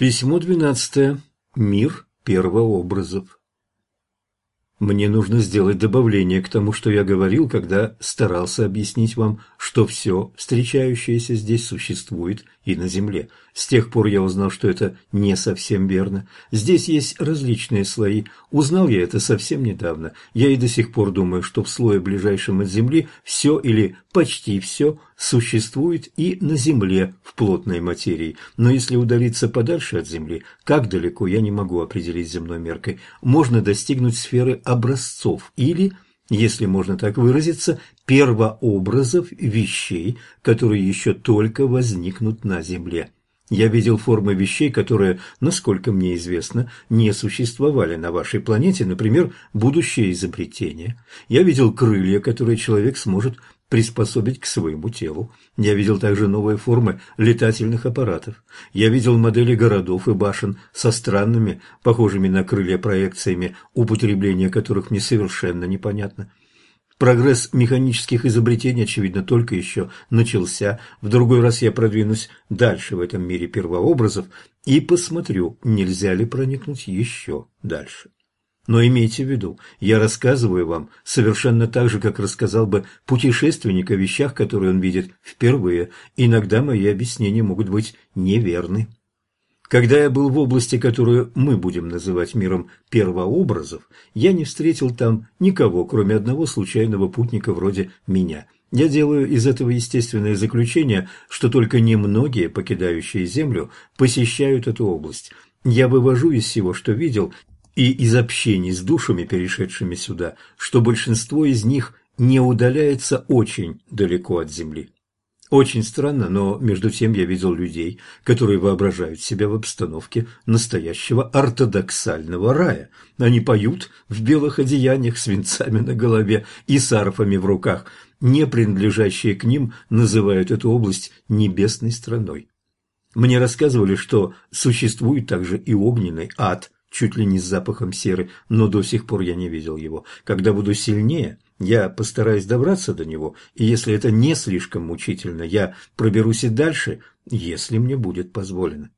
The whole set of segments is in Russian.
Письмо двенадцатое. Мир первообразов. Мне нужно сделать добавление к тому, что я говорил, когда старался объяснить вам, что все, встречающееся здесь, существует и на Земле. С тех пор я узнал, что это не совсем верно. Здесь есть различные слои. Узнал я это совсем недавно. Я и до сих пор думаю, что в слое ближайшем от Земли все или почти все существует и на Земле в плотной материи. Но если удалиться подальше от Земли, как далеко, я не могу определить земной меркой. Можно достигнуть сферы образцов или если можно так выразиться, первообразов вещей, которые еще только возникнут на Земле. Я видел формы вещей, которые, насколько мне известно, не существовали на вашей планете, например, будущее изобретение. Я видел крылья, которые человек сможет приспособить к своему телу. Я видел также новые формы летательных аппаратов. Я видел модели городов и башен со странными, похожими на крылья проекциями, употребление которых мне совершенно непонятно. Прогресс механических изобретений, очевидно, только еще начался. В другой раз я продвинусь дальше в этом мире первообразов и посмотрю, нельзя ли проникнуть еще дальше. Но имейте в виду, я рассказываю вам совершенно так же, как рассказал бы путешественник о вещах, которые он видит впервые. Иногда мои объяснения могут быть неверны. Когда я был в области, которую мы будем называть миром первообразов, я не встретил там никого, кроме одного случайного путника вроде меня. Я делаю из этого естественное заключение, что только немногие, покидающие Землю, посещают эту область. Я вывожу из всего, что видел, и из общений с душами, перешедшими сюда, что большинство из них не удаляется очень далеко от Земли. Очень странно, но между тем я видел людей, которые воображают себя в обстановке настоящего ортодоксального рая. Они поют в белых одеяниях с венцами на голове и с арфами в руках. Не принадлежащие к ним называют эту область небесной страной. Мне рассказывали, что существует также и огненный ад, чуть ли не с запахом серы, но до сих пор я не видел его. Когда буду сильнее – я постараюсь добраться до него, и если это не слишком мучительно, я проберусь и дальше, если мне будет позволено.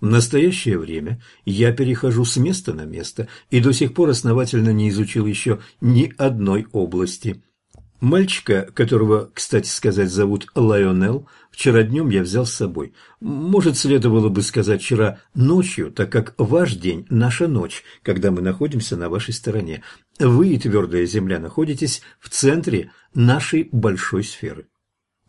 В настоящее время я перехожу с места на место и до сих пор основательно не изучил еще ни одной области. Мальчика, которого, кстати сказать, зовут Лайонел, вчера днем я взял с собой. Может, следовало бы сказать вчера ночью, так как ваш день – наша ночь, когда мы находимся на вашей стороне. Вы и твердая земля находитесь в центре нашей большой сферы.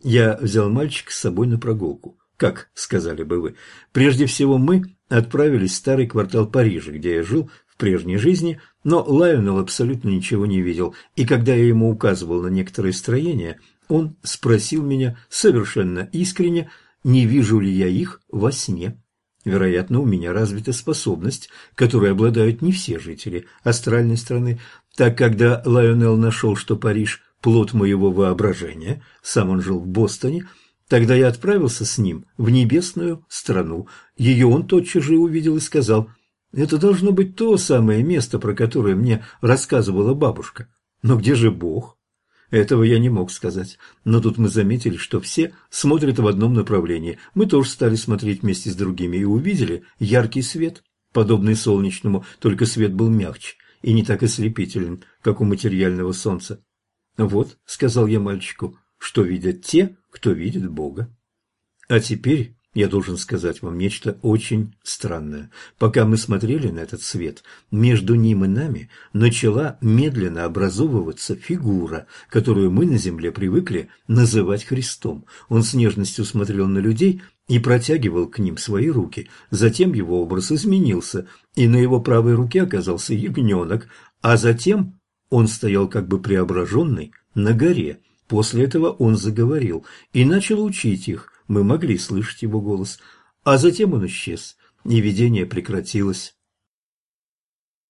Я взял мальчика с собой на прогулку. Как сказали бы вы? Прежде всего мы отправились в старый квартал Парижа, где я жил в прежней жизни, но Лайонел абсолютно ничего не видел, и когда я ему указывал на некоторые строения, он спросил меня совершенно искренне, не вижу ли я их во сне. Вероятно, у меня развита способность, которой обладают не все жители астральной страны, так когда Лайонел нашел, что Париж – плод моего воображения, сам он жил в Бостоне, тогда я отправился с ним в небесную страну. Ее он тотчас же увидел и сказал – это должно быть то самое место, про которое мне рассказывала бабушка. Но где же Бог? Этого я не мог сказать. Но тут мы заметили, что все смотрят в одном направлении. Мы тоже стали смотреть вместе с другими и увидели яркий свет, подобный солнечному, только свет был мягче и не так ослепителен, как у материального солнца. «Вот», — сказал я мальчику, — «что видят те, кто видит Бога». А теперь я должен сказать вам нечто очень странное. Пока мы смотрели на этот свет, между ним и нами начала медленно образовываться фигура, которую мы на земле привыкли называть Христом. Он с нежностью смотрел на людей и протягивал к ним свои руки. Затем его образ изменился, и на его правой руке оказался ягненок, а затем он стоял как бы преображенный на горе. После этого он заговорил и начал учить их, мы могли слышать его голос, а затем он исчез, и видение прекратилось.